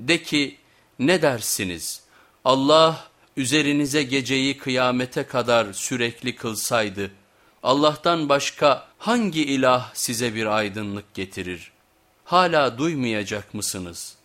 De ki ne dersiniz Allah üzerinize geceyi kıyamete kadar sürekli kılsaydı Allah'tan başka hangi ilah size bir aydınlık getirir? Hala duymayacak mısınız?''